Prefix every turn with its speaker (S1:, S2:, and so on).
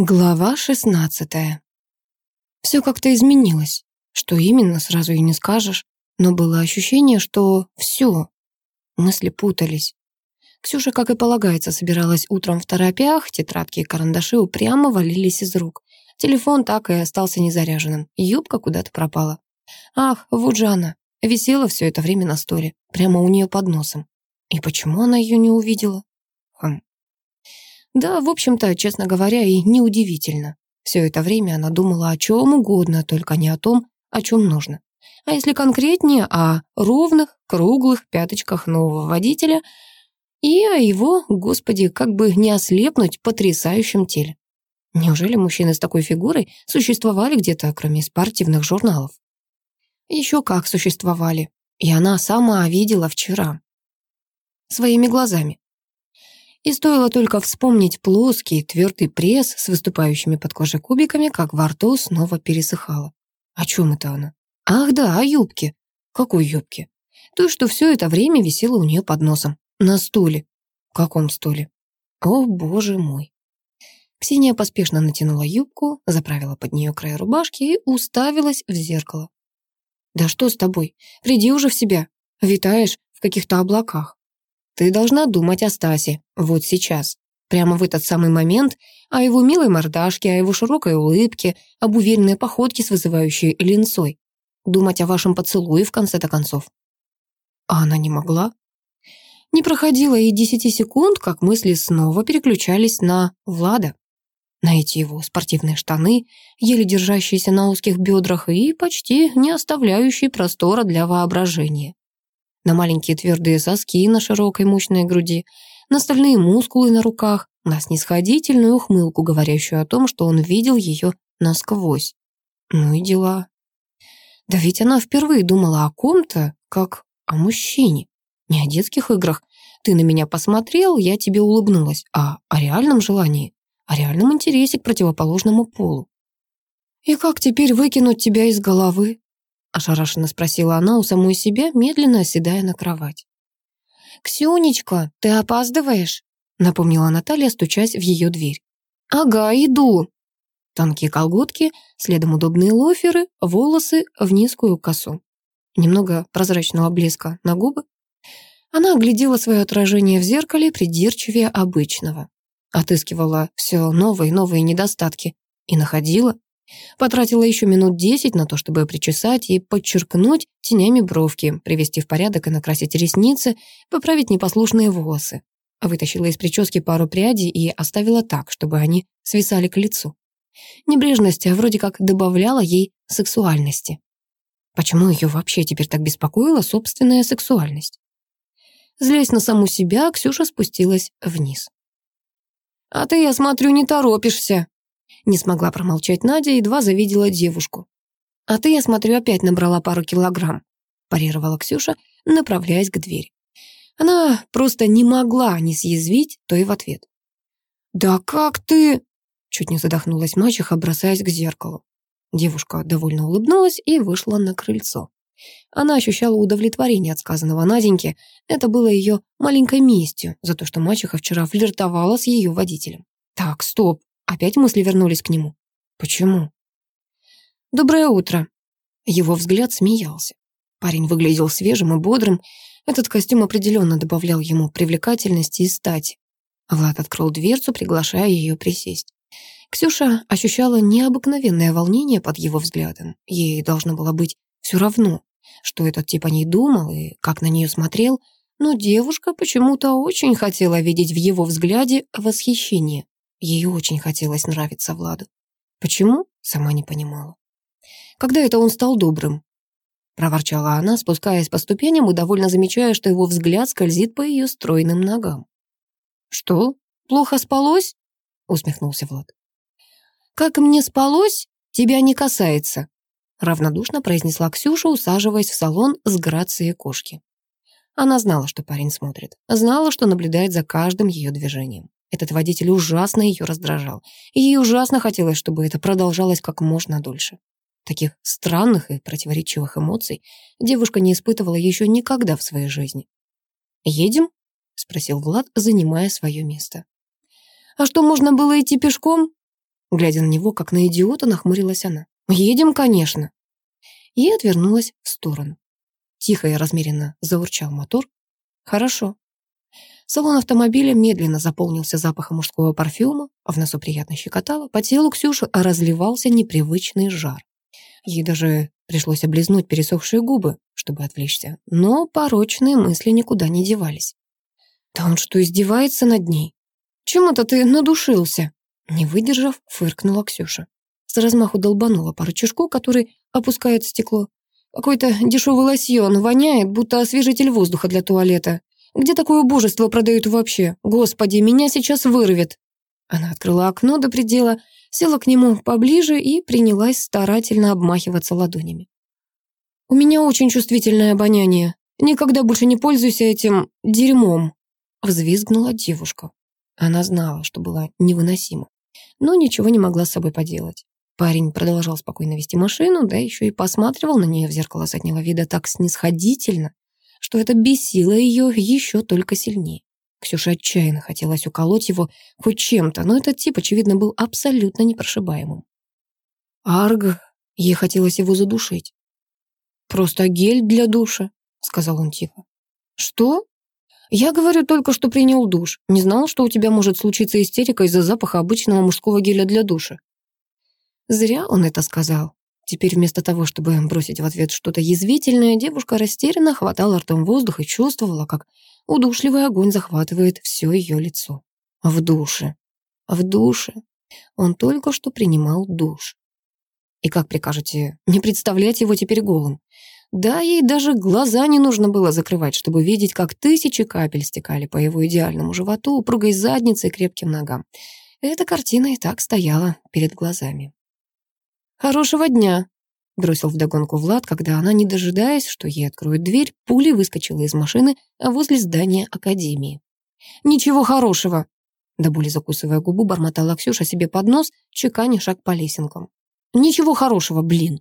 S1: Глава шестнадцатая. Все как-то изменилось. Что именно, сразу и не скажешь. Но было ощущение, что все. Мысли путались. Ксюша, как и полагается, собиралась утром в торопях, тетрадки и карандаши упрямо валились из рук. Телефон так и остался незаряженным. Юбка куда-то пропала. Ах, вот же она. Висела все это время на столе, прямо у нее под носом. И почему она ее не увидела? Хм, да, в общем-то, честно говоря, и неудивительно. Все это время она думала о чем угодно, только не о том, о чем нужно. А если конкретнее, о ровных, круглых пяточках нового водителя и о его, господи, как бы не ослепнуть, потрясающем теле. Неужели мужчины с такой фигурой существовали где-то, кроме спортивных журналов? Еще как существовали. И она сама видела вчера. Своими глазами. И стоило только вспомнить плоский, твердый пресс с выступающими под кожей кубиками, как во рту снова пересыхало. О чем это она? Ах да, о юбке. Какой юбке? Той, что все это время висело у нее под носом. На стуле. В каком стуле? О, боже мой. Ксения поспешно натянула юбку, заправила под нее край рубашки и уставилась в зеркало. «Да что с тобой? Приди уже в себя. Витаешь в каких-то облаках». Ты должна думать о Стасе, вот сейчас. Прямо в этот самый момент о его милой мордашке, о его широкой улыбке, об уверенной походке с вызывающей линцой. Думать о вашем поцелуе в конце-то концов. А она не могла. Не проходило и десяти секунд, как мысли снова переключались на Влада. На эти его спортивные штаны, еле держащиеся на узких бедрах и почти не оставляющие простора для воображения на маленькие твердые соски на широкой мощной груди, на стальные мускулы на руках, на снисходительную ухмылку, говорящую о том, что он видел ее насквозь. Ну и дела. Да ведь она впервые думала о ком-то, как о мужчине. Не о детских играх. Ты на меня посмотрел, я тебе улыбнулась, а о реальном желании, о реальном интересе к противоположному полу. И как теперь выкинуть тебя из головы? Ошарашенно спросила она у самой себя, медленно оседая на кровать. «Ксюнечка, ты опаздываешь?» напомнила Наталья, стучась в ее дверь. «Ага, иду». Тонкие колготки, следом удобные лоферы, волосы в низкую косу. Немного прозрачного блеска на губы. Она оглядела свое отражение в зеркале придирчивее обычного. Отыскивала все новые и новые недостатки. И находила. Потратила еще минут десять на то, чтобы причесать и подчеркнуть тенями бровки, привести в порядок и накрасить ресницы, поправить непослушные волосы. Вытащила из прически пару прядей и оставила так, чтобы они свисали к лицу. Небрежность вроде как добавляла ей сексуальности. Почему ее вообще теперь так беспокоила собственная сексуальность? Злясь на саму себя, Ксюша спустилась вниз. «А ты, я смотрю, не торопишься», не смогла промолчать Надя, едва завидела девушку. «А ты, я смотрю, опять набрала пару килограмм», парировала Ксюша, направляясь к двери. Она просто не могла не съязвить, то и в ответ. «Да как ты...» Чуть не задохнулась мачеха, бросаясь к зеркалу. Девушка довольно улыбнулась и вышла на крыльцо. Она ощущала удовлетворение от сказанного Наденьке. Это было ее маленькой местью за то, что мачеха вчера флиртовала с ее водителем. Так, стоп. Опять мысли вернулись к нему. Почему? «Доброе утро». Его взгляд смеялся. Парень выглядел свежим и бодрым. Этот костюм определенно добавлял ему привлекательности и стати. Влад открыл дверцу, приглашая ее присесть. Ксюша ощущала необыкновенное волнение под его взглядом. Ей должно было быть все равно, что этот тип о ней думал и как на нее смотрел, но девушка почему-то очень хотела видеть в его взгляде восхищение. Ей очень хотелось нравиться Владу. Почему? Сама не понимала. Когда это он стал добрым? Проворчала она, спускаясь по ступеням и довольно замечая, что его взгляд скользит по ее стройным ногам. «Что? Плохо спалось?» усмехнулся Влад. «Как мне спалось, тебя не касается», равнодушно произнесла Ксюша, усаживаясь в салон с грацией кошки. Она знала, что парень смотрит, знала, что наблюдает за каждым ее движением. Этот водитель ужасно ее раздражал, и ей ужасно хотелось, чтобы это продолжалось как можно дольше. Таких странных и противоречивых эмоций девушка не испытывала еще никогда в своей жизни. «Едем?» — спросил Влад, занимая свое место. «А что, можно было идти пешком?» Глядя на него, как на идиота, нахмурилась она. «Едем, конечно». И отвернулась в сторону. Тихо и размеренно заурчал мотор. «Хорошо». Салон автомобиля медленно заполнился запахом мужского парфюма, а в носу приятно щекотало. По телу Ксюши разливался непривычный жар. Ей даже пришлось облизнуть пересохшие губы, чтобы отвлечься. Но порочные мысли никуда не девались. «Да он что, издевается над ней? Чем-то ты надушился?» Не выдержав, фыркнула Ксюша. С размаху долбанула по рычажку, который опускает стекло. Какой-то дешевый лосьон, воняет, будто освежитель воздуха для туалета. Где такое убожество продают вообще? Господи, меня сейчас вырвет. Она открыла окно до предела, села к нему поближе и принялась старательно обмахиваться ладонями. «У меня очень чувствительное обоняние. Никогда больше не пользуйся этим дерьмом», — взвизгнула девушка. Она знала, что было невыносимо но ничего не могла с собой поделать. Парень продолжал спокойно вести машину, да еще и посматривал на нее в зеркало заднего вида так снисходительно, что это бесило ее еще только сильнее. Ксюша отчаянно хотелось уколоть его хоть чем-то, но этот тип, очевидно, был абсолютно непрошибаемым. Арг, ей хотелось его задушить. «Просто гель для душа», — сказал он тихо. «Что?» «Я говорю только, что принял душ. Не знал, что у тебя может случиться истерика из-за запаха обычного мужского геля для душа». Зря он это сказал. Теперь вместо того, чтобы бросить в ответ что-то язвительное, девушка растерянно хватала ртом воздух и чувствовала, как удушливый огонь захватывает все ее лицо. В душе. В душе. Он только что принимал душ. И как прикажете не представлять его теперь голым? Да, ей даже глаза не нужно было закрывать, чтобы видеть, как тысячи капель стекали по его идеальному животу, упругой заднице и крепким ногам. Эта картина и так стояла перед глазами. «Хорошего дня!» — бросил вдогонку Влад, когда она, не дожидаясь, что ей откроют дверь, пулей выскочила из машины возле здания Академии. «Ничего хорошего!» До боли закусывая губу, бормотала Ксюша себе под нос, чеканя шаг по лесенкам. «Ничего хорошего, блин!»